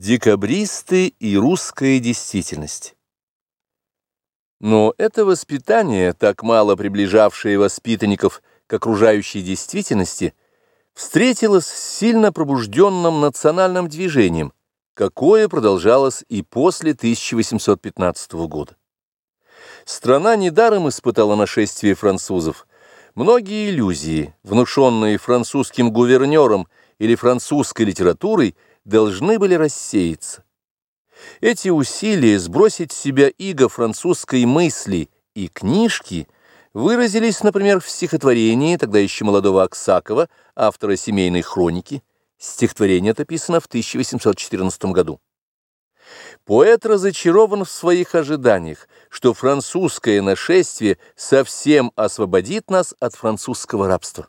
Декабристы и русская действительность. Но это воспитание, так мало приближавшее воспитанников к окружающей действительности, встретилось с сильно пробужденным национальным движением, какое продолжалось и после 1815 года. Страна недаром испытала нашествие французов. Многие иллюзии, внушенные французским гувернером или французской литературой, должны были рассеяться. Эти усилия сбросить с себя иго французской мысли и книжки выразились, например, в стихотворении тогда еще молодого Аксакова, автора «Семейной хроники». Стихотворение это писано в 1814 году. Поэт разочарован в своих ожиданиях, что французское нашествие совсем освободит нас от французского рабства.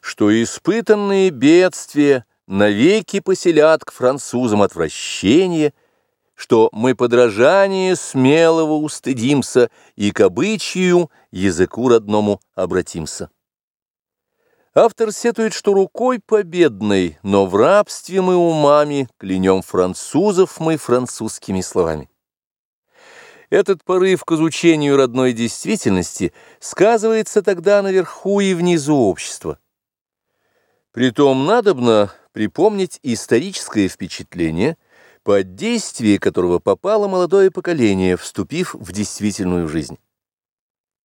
Что испытанные бедствия навеки поселят к французам отвращение, что мы подражание смелого устыдимся и к обычаю языку родному обратимся. Автор сетует, что рукой победной, но в рабстве мы умами клянем французов мы французскими словами. Этот порыв к изучению родной действительности сказывается тогда наверху и внизу общества. Притом надобно припомнить историческое впечатление, под действие которого попало молодое поколение, вступив в действительную жизнь.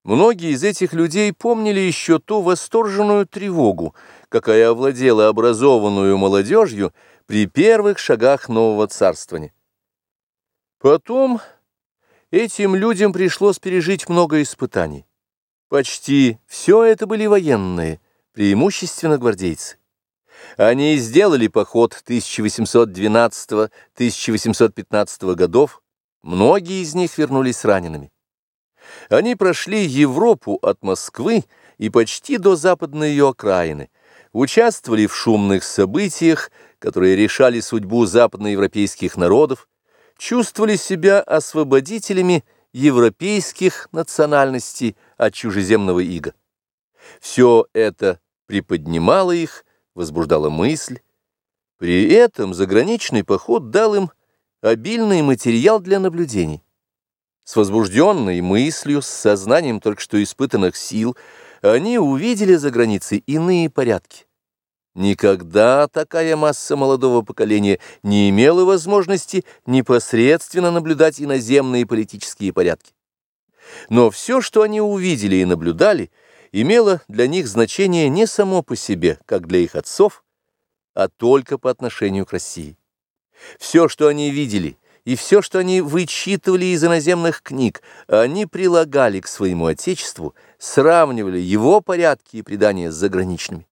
Многие из этих людей помнили еще ту восторженную тревогу, какая овладела образованную молодежью при первых шагах нового царствования. Потом этим людям пришлось пережить много испытаний. Почти все это были военные, преимущественно гвардейцы. Они сделали поход 1812-1815 годов, многие из них вернулись ранеными. Они прошли Европу от Москвы и почти до западной ее окраины, участвовали в шумных событиях, которые решали судьбу западноевропейских народов, чувствовали себя освободителями европейских национальностей от чужеземного ига. Все это приподнимало их, возбуждала мысль. При этом заграничный поход дал им обильный материал для наблюдений. С возбужденной мыслью, с сознанием только что испытанных сил, они увидели за границей иные порядки. Никогда такая масса молодого поколения не имела возможности непосредственно наблюдать иноземные политические порядки. Но все, что они увидели и наблюдали – имело для них значение не само по себе, как для их отцов, а только по отношению к России. Все, что они видели, и все, что они вычитывали из иноземных книг, они прилагали к своему Отечеству, сравнивали его порядки и предания с заграничными.